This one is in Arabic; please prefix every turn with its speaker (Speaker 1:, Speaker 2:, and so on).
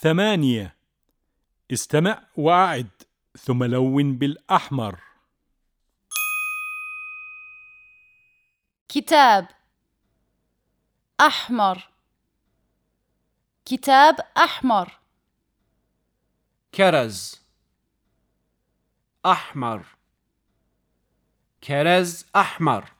Speaker 1: ثمانية. استمع وأعد ثم لون بالأحمر.
Speaker 2: كتاب أحمر. كتاب أحمر.
Speaker 3: كرز. أحمر. كرز أحمر.